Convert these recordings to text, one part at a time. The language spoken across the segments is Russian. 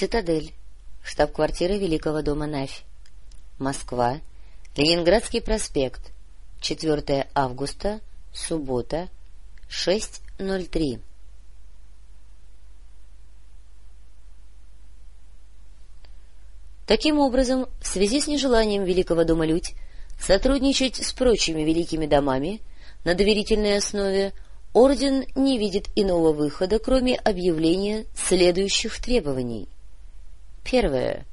Цитадель. Штаб-квартира Великого дома Навь. Москва. Ленинградский проспект. 4 августа. Суббота. 6.03. Таким образом, в связи с нежеланием Великого дома Людь сотрудничать с прочими великими домами на доверительной основе, Орден не видит иного выхода, кроме объявления следующих требований. Первое.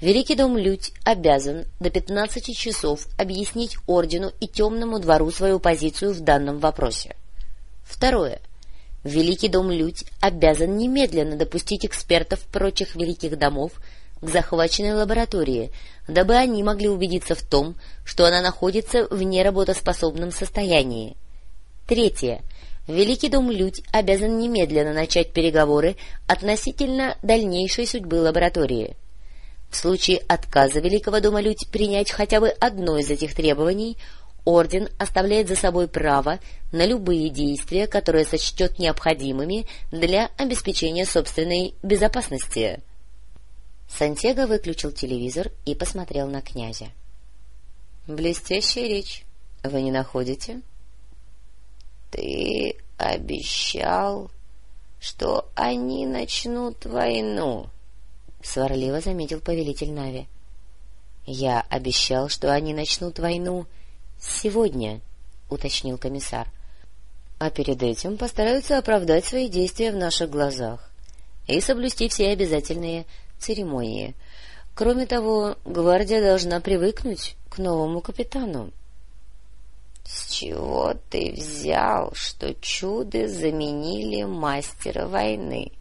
Великий дом Людь обязан до 15 часов объяснить Ордену и Темному двору свою позицию в данном вопросе. Второе. Великий дом Людь обязан немедленно допустить экспертов прочих великих домов к захваченной лаборатории, дабы они могли убедиться в том, что она находится в неработоспособном состоянии. Третье. Великий дом Людь обязан немедленно начать переговоры относительно дальнейшей судьбы лаборатории. В случае отказа Великого дома Людь принять хотя бы одно из этих требований, Орден оставляет за собой право на любые действия, которые сочтет необходимыми для обеспечения собственной безопасности. Сантьяго выключил телевизор и посмотрел на князя. — Блестящая речь. Вы не находите? — Ты обещал, что они начнут войну, — сварливо заметил повелитель Нави. — Я обещал, что они начнут войну сегодня, — уточнил комиссар. — А перед этим постараются оправдать свои действия в наших глазах и соблюсти все обязательные церемонии. Кроме того, гвардия должна привыкнуть к новому капитану. — С чего ты взял, что чуды заменили мастера войны?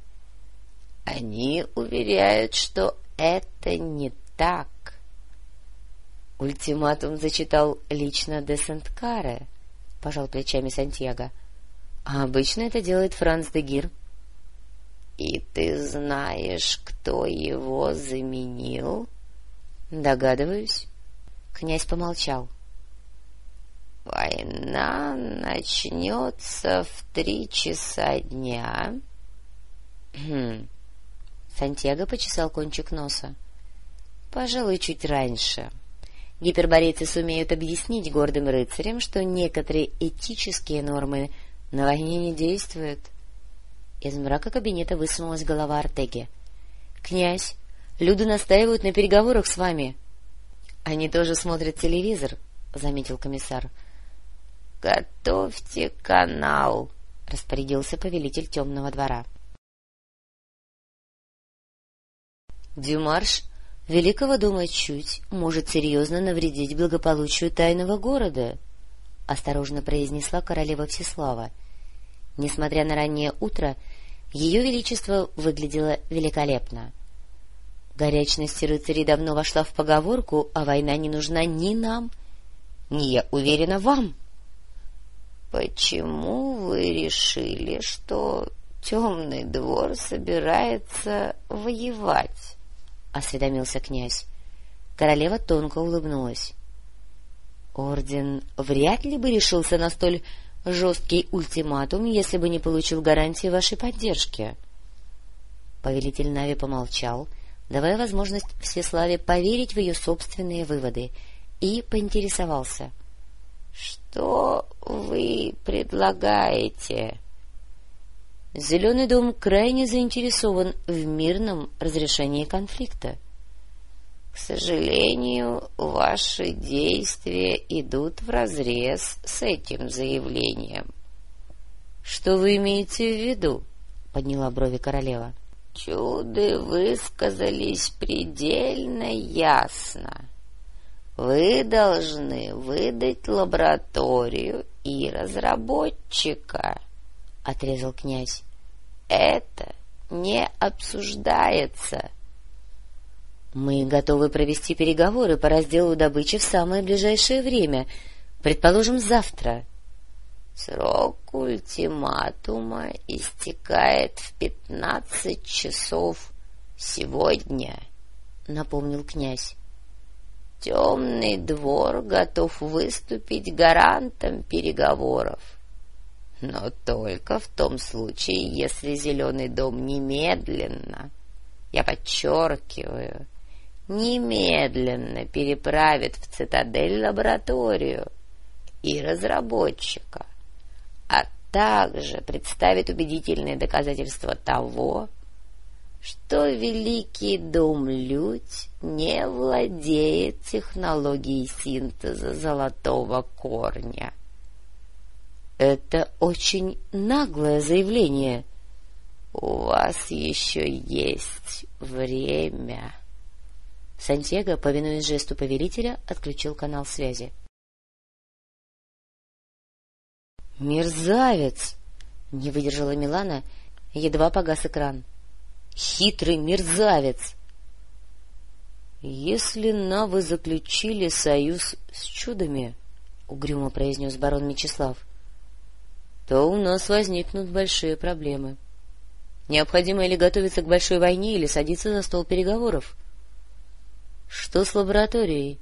Они уверяют, что это не так. Ультиматум зачитал лично де Сент-Каре, — пожал плечами Сантьяго. — А обычно это делает Франц де Гир. —— И ты знаешь, кто его заменил? — Догадываюсь. Князь помолчал. — Война начнется в три часа дня. Хм. Сантьяго почесал кончик носа. — Пожалуй, чуть раньше. Гиперборейцы сумеют объяснить гордым рыцарям, что некоторые этические нормы на войне не действуют. Из мрака кабинета высунулась голова Артеги. — Князь, люди настаивают на переговорах с вами. — Они тоже смотрят телевизор, — заметил комиссар. — Готовьте канал, — распорядился повелитель темного двора. Дюмарш Великого дома чуть может серьезно навредить благополучию тайного города, — осторожно произнесла королева Всеслава. Несмотря на раннее утро, ее величество выглядело великолепно. Горячность рыцарей давно вошла в поговорку, а война не нужна ни нам, ни, я уверена, вам. — Почему вы решили, что темный двор собирается воевать? — осведомился князь. Королева тонко улыбнулась. — Орден вряд ли бы решился на столь жесткий ультиматум, если бы не получил гарантии вашей поддержки. Повелитель Нави помолчал, давая возможность Всеславе поверить в ее собственные выводы, и поинтересовался. — Что вы предлагаете? Зеленый дом крайне заинтересован в мирном разрешении конфликта. К сожалению, ваши действия идут вразрез с этим заявлением. — Что вы имеете в виду? — подняла брови королева. — Чуды высказались предельно ясно. Вы должны выдать лабораторию и разработчика, — отрезал князь. — Это не обсуждается. — мы готовы провести переговоры по разделу добычи в самое ближайшее время, предположим, завтра. Срок ультиматума истекает в пятнадцать часов сегодня, — напомнил князь. Темный двор готов выступить гарантом переговоров. Но только в том случае, если Зеленый дом немедленно я подчеркиваю, немедленно переправит в цитадель лабораторию и разработчика, а также представит убедительные доказательства того, что Великий Дом Людь не владеет технологией синтеза золотого корня. — Это очень наглое заявление. — У вас еще есть время. Сантьяго, повинуясь жесту повелителя, отключил канал связи. «Мерзавец!» — не выдержала Милана, едва погас экран. «Хитрый мерзавец!» «Если Навы заключили союз с чудами, — угрюмо произнес барон Мечислав, — то у нас возникнут большие проблемы. Необходимо или готовиться к большой войне, или садиться за стол переговоров. Что с лабораторией?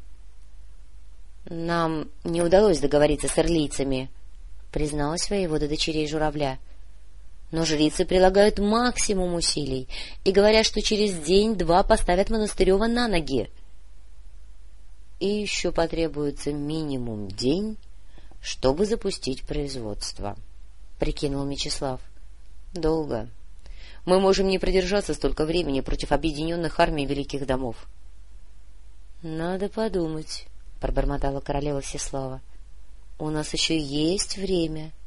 — Нам не удалось договориться с эрлийцами, — призналась воевода дочерей журавля. Но жрицы прилагают максимум усилий и говорят, что через день-два поставят Монастырева на ноги. — И еще потребуется минимум день, чтобы запустить производство, — прикинул Мечислав. — Долго. Мы можем не продержаться столько времени против объединенных армий великих домов. —— Надо подумать, — пробормотала королева Всеслава. — У нас еще есть время. —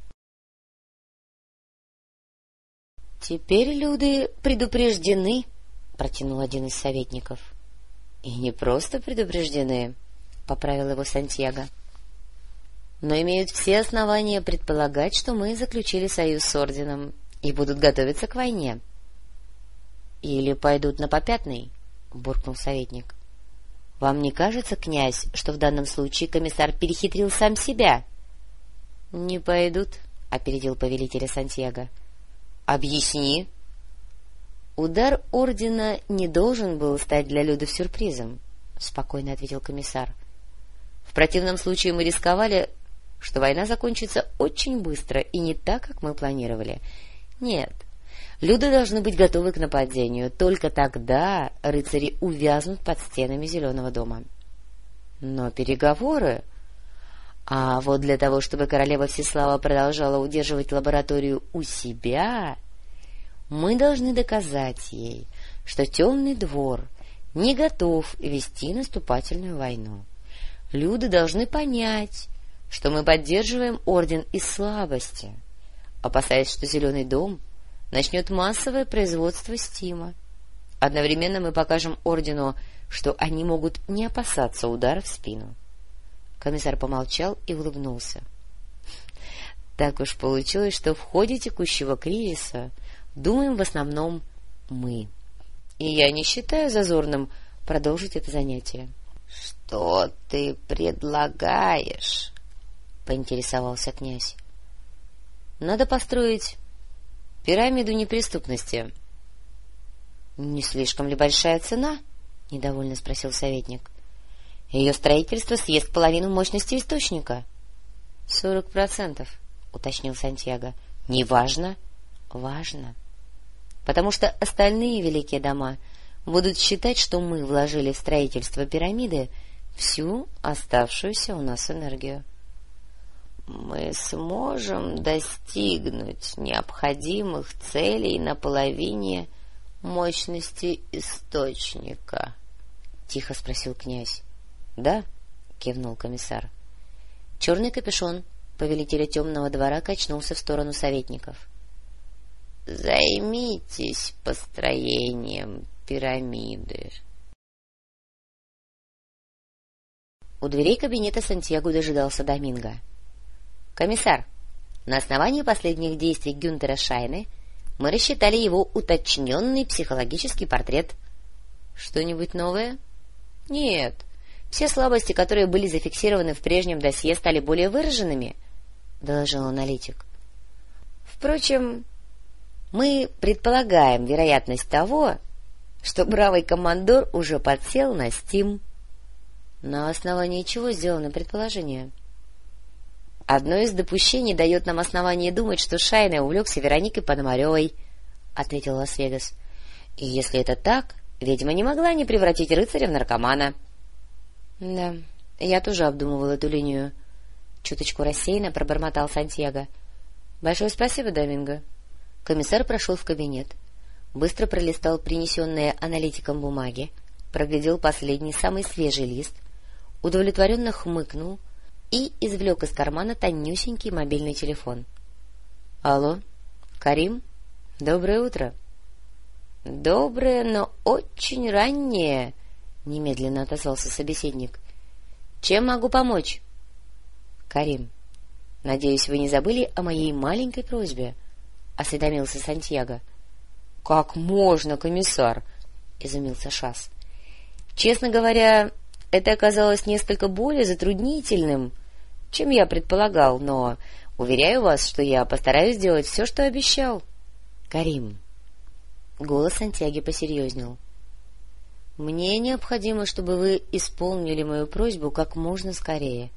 Теперь люди предупреждены, — протянул один из советников. — И не просто предупреждены, — поправил его Сантьяго, — но имеют все основания предполагать, что мы заключили союз с орденом и будут готовиться к войне. — Или пойдут на попятный, — буркнул советник. — вам не кажется, князь, что в данном случае комиссар перехитрил сам себя? — Не пойдут, — опередил повелителя Сантьяго. — Объясни. — Удар ордена не должен был стать для Людов сюрпризом, — спокойно ответил комиссар. — В противном случае мы рисковали, что война закончится очень быстро и не так, как мы планировали. Нет, Люди должны быть готовы к нападению. Только тогда рыцари увязнут под стенами Зеленого дома. Но переговоры... А вот для того, чтобы королева Всеслава продолжала удерживать лабораторию у себя, мы должны доказать ей, что темный двор не готов вести наступательную войну. Люди должны понять, что мы поддерживаем орден из слабости, опасаясь, что Зеленый дом начнет массовое производство стима. Одновременно мы покажем ордену, что они могут не опасаться удара в спину. Комиссар помолчал и улыбнулся. Так уж получилось, что в ходе текущего кризиса думаем в основном мы. И я не считаю зазорным продолжить это занятие. — Что ты предлагаешь? — поинтересовался князь. — Надо построить Пирамиду неприступности. — Не слишком ли большая цена? — недовольно спросил советник. — Ее строительство съест половину мощности источника. — Сорок процентов, — уточнил Сантьяго. — Неважно. — Важно. Потому что остальные великие дома будут считать, что мы вложили в строительство пирамиды всю оставшуюся у нас энергию. — мы сможем достигнуть необходимых целей на половине мощности источника? — тихо спросил князь. — Да, — кивнул комиссар. Черный капюшон повелителя темного двора качнулся в сторону советников. — Займитесь построением пирамиды. У дверей кабинета Сантьяго дожидался Доминго. — «Комиссар, на основании последних действий Гюнтера Шайны мы рассчитали его уточненный психологический портрет». «Что-нибудь новое?» «Нет. Все слабости, которые были зафиксированы в прежнем досье, стали более выраженными», — доложил аналитик. «Впрочем, мы предполагаем вероятность того, что бравый командор уже подсел на Стим». «На основании чего сделано предположение?» — Одно из допущений дает нам основание думать, что Шайна увлекся Вероникой Пономаревой, — ответил Лас-Вегас. И если это так, ведьма не могла не превратить рыцаря в наркомана. — Да, я тоже обдумывал эту линию. Чуточку рассеянно пробормотал Сантьяго. — Большое спасибо, Доминго. Комиссар прошел в кабинет, быстро пролистал принесенные аналитиком бумаги, проглядел последний, самый свежий лист, удовлетворенно хмыкнул и извлек из кармана тонюсенький мобильный телефон. — Алло, Карим? Доброе утро. — Доброе, но очень раннее, — немедленно отозвался собеседник. — Чем могу помочь? — Карим, надеюсь, вы не забыли о моей маленькой просьбе? —— осведомился Сантьяго. — Как можно, комиссар? — изумился Шас. — Честно говоря, это оказалось несколько более затруднительным, чем я предполагал, но уверяю вас, что я постараюсь сделать все, что обещал. — Карим. Голос Сантьяги посерьезнел. — Мне необходимо, чтобы вы исполнили мою просьбу как можно скорее,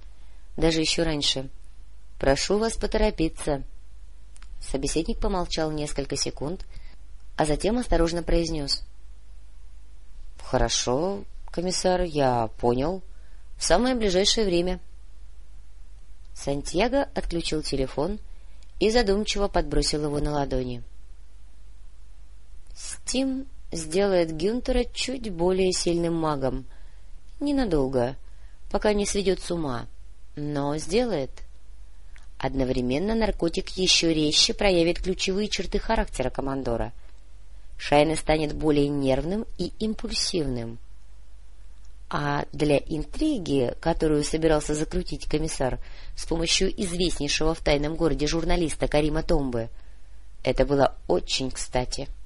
даже еще раньше. Прошу вас поторопиться. — Собеседник помолчал несколько секунд, а затем осторожно произнес. — Хорошо, комиссар, я понял. В самое ближайшее время. Сантьяго отключил телефон и задумчиво подбросил его на ладони. Стим сделает Гюнтера чуть более сильным магом. Ненадолго, пока не сведет с ума, но сделает. — Одновременно наркотик еще резче проявит ключевые черты характера командора. Шайна станет более нервным и импульсивным. А для интриги, которую собирался закрутить комиссар с помощью известнейшего в тайном городе журналиста Карима Томбы, это было очень кстати. —